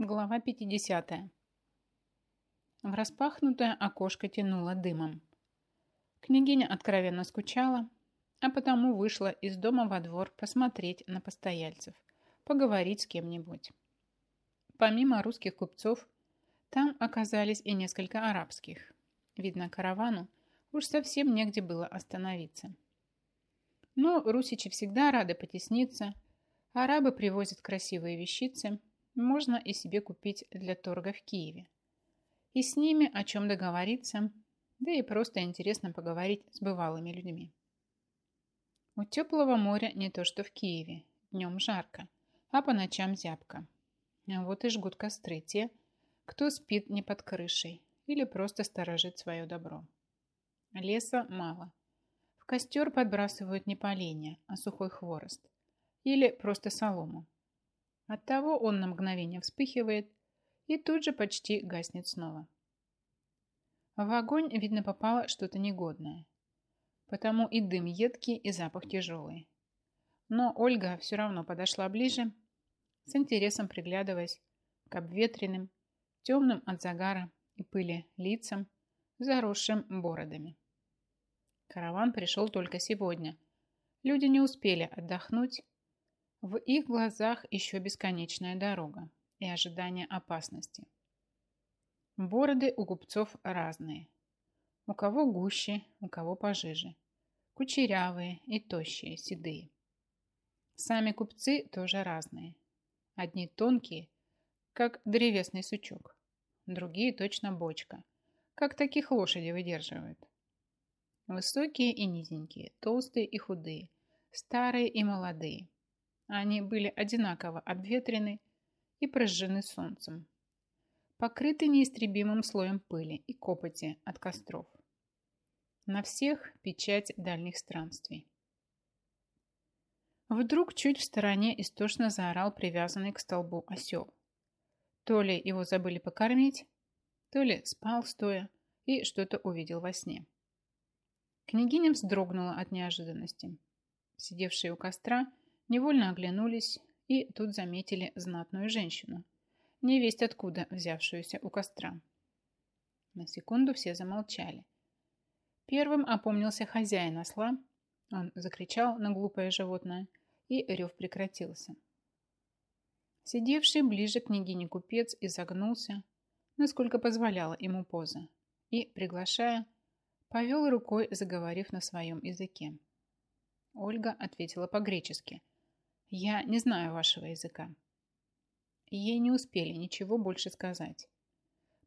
Глава 50. В распахнутое окошко тянуло дымом. Княгиня откровенно скучала, а потому вышла из дома во двор посмотреть на постояльцев, поговорить с кем-нибудь. Помимо русских купцов, там оказались и несколько арабских. Видно, каравану уж совсем негде было остановиться. Но русичи всегда рады потесниться, арабы привозят красивые вещицы – можно и себе купить для торга в Киеве. И с ними о чем договориться, да и просто интересно поговорить с бывалыми людьми. У теплого моря не то что в Киеве, днем жарко, а по ночам зябко. Вот и жгут костры те, кто спит не под крышей или просто сторожит свое добро. Леса мало. В костер подбрасывают не поленья, а сухой хворост. Или просто солому. Оттого он на мгновение вспыхивает и тут же почти гаснет снова. В огонь, видно, попало что-то негодное. Потому и дым едкий, и запах тяжелый. Но Ольга все равно подошла ближе, с интересом приглядываясь к обветренным, темным от загара и пыли лицам, заросшим бородами. Караван пришел только сегодня. Люди не успели отдохнуть в их глазах еще бесконечная дорога и ожидание опасности. Бороды у купцов разные. У кого гуще, у кого пожиже. Кучерявые и тощие, седые. Сами купцы тоже разные. Одни тонкие, как древесный сучок. Другие точно бочка. Как таких лошади выдерживают. Высокие и низенькие, толстые и худые, старые и молодые – они были одинаково обветрены и прожжены солнцем, покрыты неистребимым слоем пыли и копоти от костров. На всех печать дальних странствий. Вдруг чуть в стороне истошно заорал привязанный к столбу осел. То ли его забыли покормить, то ли спал стоя и что-то увидел во сне. Княгиня вздрогнула от неожиданности. Сидевшие у костра невольно оглянулись и тут заметили знатную женщину, невесть откуда взявшуюся у костра. На секунду все замолчали. Первым опомнился хозяин осла. Он закричал на глупое животное, и рев прекратился. Сидевший ближе к княгине купец изогнулся, насколько позволяла ему поза, и, приглашая, повел рукой, заговорив на своем языке. Ольга ответила по-гречески, я не знаю вашего языка. Ей не успели ничего больше сказать.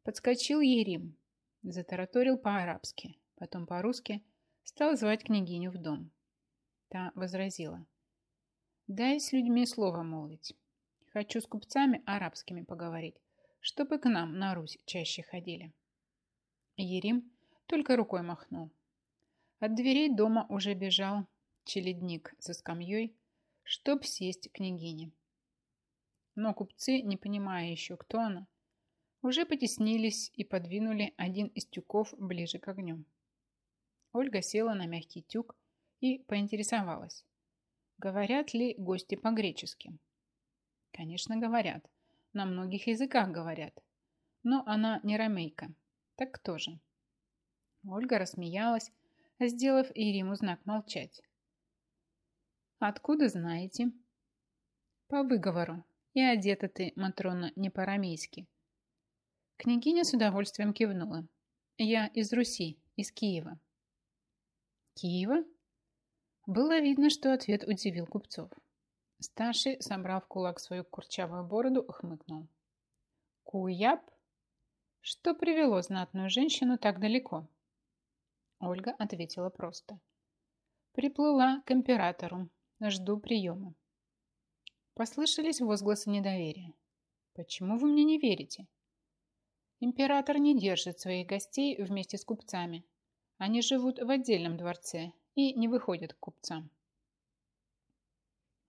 Подскочил Ерим, затараторил по-арабски, потом по-русски, стал звать княгиню в дом. Та возразила. Дай с людьми слово молвить. Хочу с купцами арабскими поговорить, чтобы к нам на Русь чаще ходили. Ерим только рукой махнул. От дверей дома уже бежал челедник со скамьей, чтоб сесть к княгине. Но купцы, не понимая еще, кто она, уже потеснились и подвинули один из тюков ближе к огню. Ольга села на мягкий тюк и поинтересовалась, говорят ли гости по-гречески. Конечно, говорят. На многих языках говорят. Но она не ромейка. Так кто же? Ольга рассмеялась, сделав Ириму знак молчать. Откуда знаете? По выговору. И одета ты, Матрона, не по-рамейски. Княгиня с удовольствием кивнула. Я из Руси, из Киева. Киева? Было видно, что ответ удивил купцов. Старший, собрал в кулак свою курчавую бороду, хмыкнул. Куяб? Что привело знатную женщину так далеко? Ольга ответила просто. Приплыла к императору, Жду приема. Послышались возгласы недоверия. Почему вы мне не верите? Император не держит своих гостей вместе с купцами. Они живут в отдельном дворце и не выходят к купцам.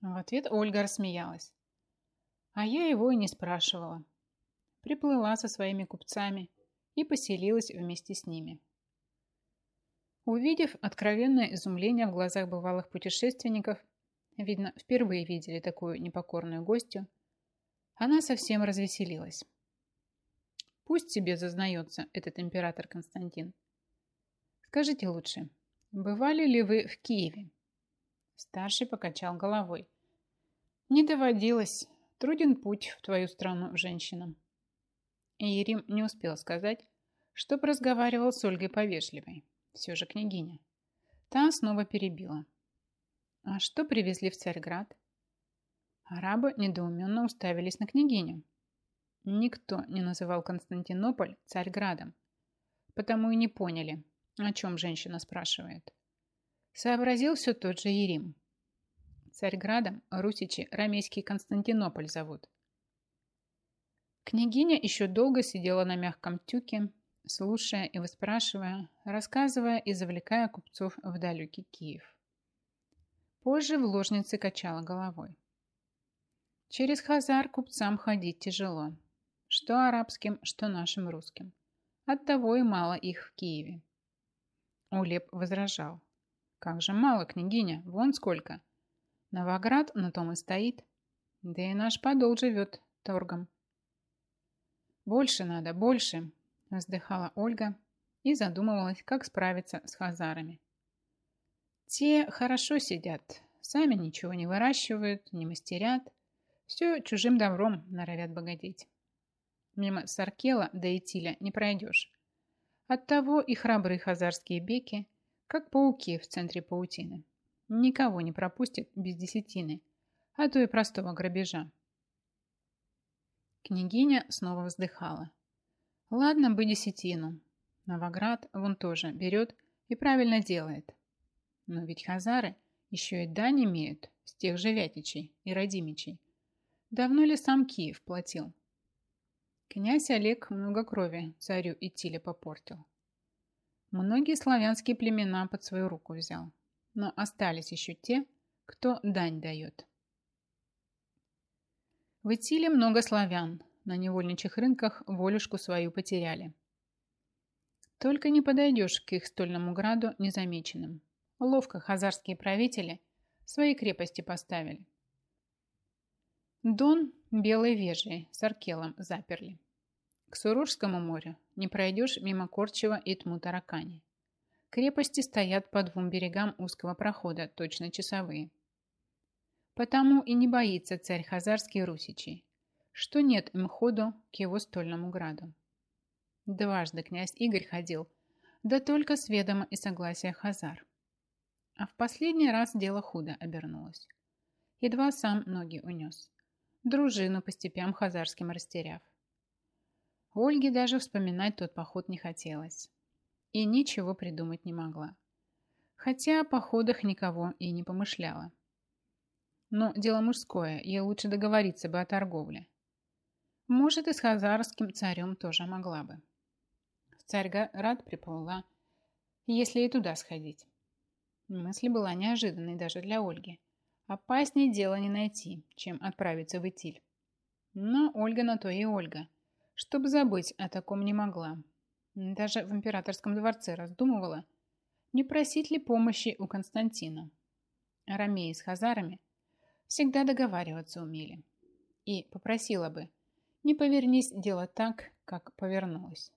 В ответ Ольга рассмеялась. А я его и не спрашивала. Приплыла со своими купцами и поселилась вместе с ними. Увидев откровенное изумление в глазах бывалых путешественников, Видно, впервые видели такую непокорную гостью. Она совсем развеселилась. Пусть себе зазнается этот император Константин. Скажите лучше, бывали ли вы в Киеве? Старший покачал головой. Не доводилось. Труден путь в твою страну женщинам. И Ерим не успел сказать, чтоб разговаривал с Ольгой Повежливой. Все же княгиня. Та снова перебила. А что привезли в Царьград? Арабы недоуменно уставились на княгиню. Никто не называл Константинополь Царьградом, потому и не поняли, о чем женщина спрашивает. Сообразил все тот же Ерим. Царьградом русичи рамейский Константинополь зовут. Княгиня еще долго сидела на мягком тюке, слушая и выспрашивая, рассказывая и завлекая купцов в далекий Киев. Позже в ложнице качала головой. Через Хазар купцам ходить тяжело. Что арабским, что нашим русским. Оттого и мало их в Киеве. Улеп возражал. Как же мало, княгиня, вон сколько. Новоград на том и стоит. Да и наш подол живет торгом. Больше надо, больше, вздыхала Ольга и задумывалась, как справиться с хазарами. Те хорошо сидят, сами ничего не выращивают, не мастерят, все чужим добром норовят богатеть. Мимо Саркела да Итиля не пройдешь. Оттого и храбрые хазарские беки, как пауки в центре паутины. Никого не пропустят без десятины, а то и простого грабежа. Княгиня снова вздыхала. Ладно бы десятину. Новоград вон тоже берет и правильно делает. Но ведь хазары еще и дань имеют с тех же Вятичей и Радимичей. Давно ли сам Киев платил? Князь Олег много крови царю и Тиле попортил. Многие славянские племена под свою руку взял но остались еще те, кто дань дает. В Итиле много славян, на невольничьих рынках волюшку свою потеряли. Только не подойдешь к их стольному граду незамеченным. Ловко хазарские правители свои крепости поставили. Дон белой вежей с Аркелом заперли. К Суружскому морю не пройдешь мимо Корчева и Тму-Таракани. Крепости стоят по двум берегам узкого прохода, точно часовые. Потому и не боится царь Хазарский Русичей, что нет им ходу к его стольному граду. Дважды князь Игорь ходил, да только с ведома и согласия Хазар. А в последний раз дело худо обернулось. Едва сам ноги унес, дружину по степям хазарским растеряв. Ольге даже вспоминать тот поход не хотелось и ничего придумать не могла. Хотя о походах никого и не помышляла. Но дело мужское, ей лучше договориться бы о торговле. Может, и с хазарским царем тоже могла бы. В Царьград приплыла, если и туда сходить. Мысль была неожиданной даже для Ольги. Опаснее дело не найти, чем отправиться в Итиль. Но Ольга на то и Ольга. Чтобы забыть о таком не могла, даже в императорском дворце раздумывала, не просить ли помощи у Константина. Ромеи с хазарами всегда договариваться умели. И попросила бы, не повернись дело так, как повернулось.